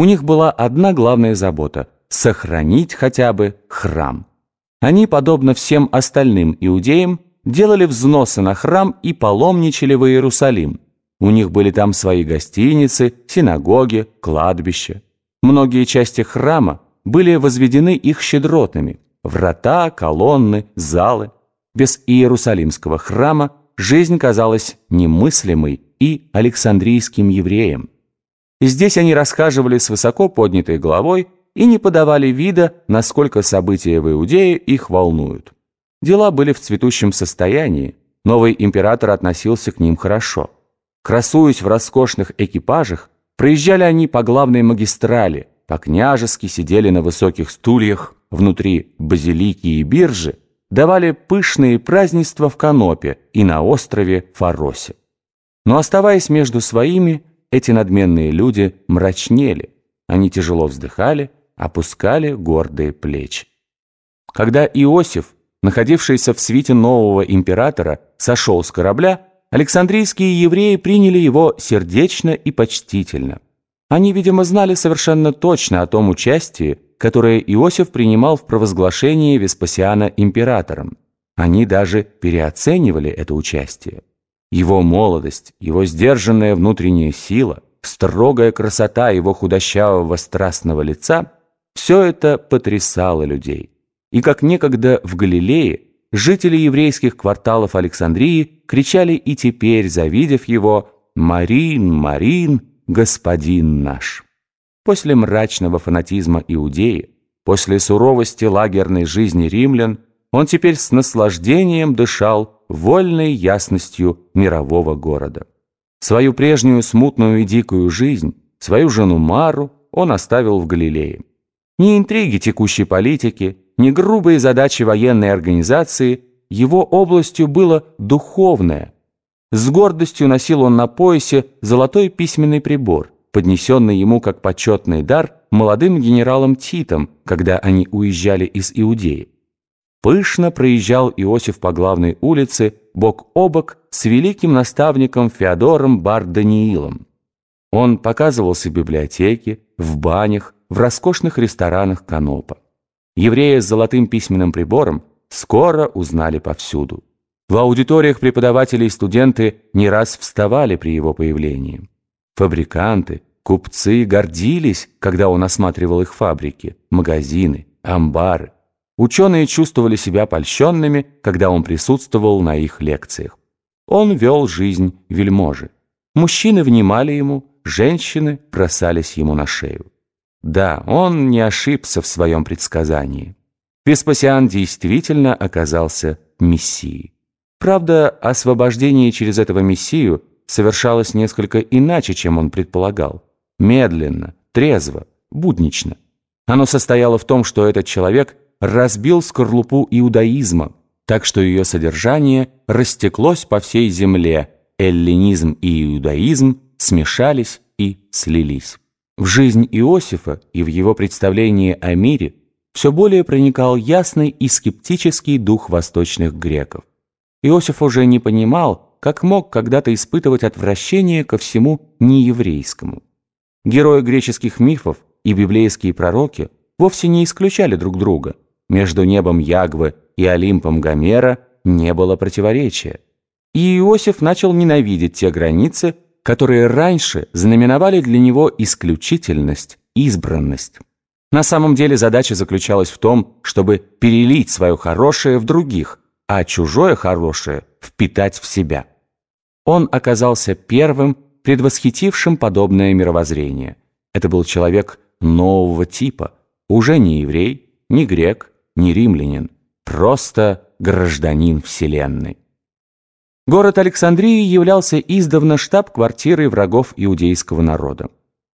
У них была одна главная забота – сохранить хотя бы храм. Они, подобно всем остальным иудеям, делали взносы на храм и паломничали в Иерусалим. У них были там свои гостиницы, синагоги, кладбища. Многие части храма были возведены их щедротами – врата, колонны, залы. Без Иерусалимского храма жизнь казалась немыслимой и александрийским евреям. Здесь они расхаживали с высоко поднятой головой и не подавали вида, насколько события в Иудее их волнуют. Дела были в цветущем состоянии, новый император относился к ним хорошо. Красуясь в роскошных экипажах, проезжали они по главной магистрали, по-княжески сидели на высоких стульях внутри базилики и биржи, давали пышные празднества в Канопе и на острове Фаросе. Но оставаясь между своими, эти надменные люди мрачнели, они тяжело вздыхали, опускали гордые плечи. Когда Иосиф, находившийся в свите нового императора, сошел с корабля, Александрийские евреи приняли его сердечно и почтительно. Они, видимо, знали совершенно точно о том участии, которое Иосиф принимал в провозглашении Веспасиана императором. Они даже переоценивали это участие. Его молодость, его сдержанная внутренняя сила, строгая красота его худощавого страстного лица – все это потрясало людей. И как некогда в Галилее, жители еврейских кварталов Александрии кричали и теперь, завидев его «Марин, Марин, господин наш». После мрачного фанатизма Иудеи, после суровости лагерной жизни римлян, он теперь с наслаждением дышал вольной ясностью мирового города. Свою прежнюю смутную и дикую жизнь, свою жену Мару он оставил в Галилее. Ни интриги текущей политики, ни грубые задачи военной организации его областью было духовное. С гордостью носил он на поясе золотой письменный прибор, поднесенный ему как почетный дар молодым генералом Титом, когда они уезжали из Иудеи. Пышно проезжал Иосиф по главной улице бок о бок с великим наставником Феодором Бар-Даниилом. Он показывался в библиотеке, в банях, в роскошных ресторанах Канопа. Еврея с золотым письменным прибором скоро узнали повсюду. В аудиториях преподаватели и студенты не раз вставали при его появлении. Фабриканты, купцы гордились, когда он осматривал их фабрики, магазины, амбары. Ученые чувствовали себя польщенными, когда он присутствовал на их лекциях. Он вел жизнь вельможи. Мужчины внимали ему, женщины бросались ему на шею. Да, он не ошибся в своем предсказании. Веспасиан действительно оказался мессией. Правда, освобождение через этого мессию совершалось несколько иначе, чем он предполагал. Медленно, трезво, буднично. Оно состояло в том, что этот человек разбил скорлупу иудаизма, так что ее содержание растеклось по всей земле, эллинизм и иудаизм смешались и слились. В жизнь Иосифа и в его представлении о мире все более проникал ясный и скептический дух восточных греков. Иосиф уже не понимал, как мог когда-то испытывать отвращение ко всему нееврейскому. Герои греческих мифов и библейские пророки вовсе не исключали друг друга – между небом Ягвы и Олимпом Гомера не было противоречия. И Иосиф начал ненавидеть те границы, которые раньше знаменовали для него исключительность, избранность. На самом деле задача заключалась в том, чтобы перелить свое хорошее в других, а чужое хорошее впитать в себя. Он оказался первым, предвосхитившим подобное мировоззрение. Это был человек нового типа, уже не еврей, не грек, не римлянин, просто гражданин Вселенной. Город Александрии являлся издавна штаб-квартирой врагов иудейского народа.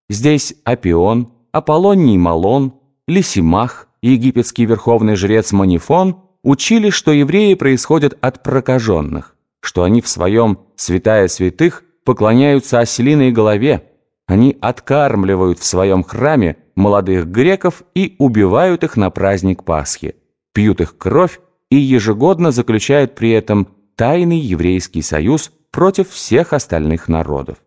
Здесь Апион, Аполлоний Малон, Лисимах, египетский верховный жрец Манифон учили, что евреи происходят от прокаженных, что они в своем святая святых поклоняются ослиной голове, они откармливают в своем храме молодых греков и убивают их на праздник Пасхи, пьют их кровь и ежегодно заключают при этом тайный еврейский союз против всех остальных народов.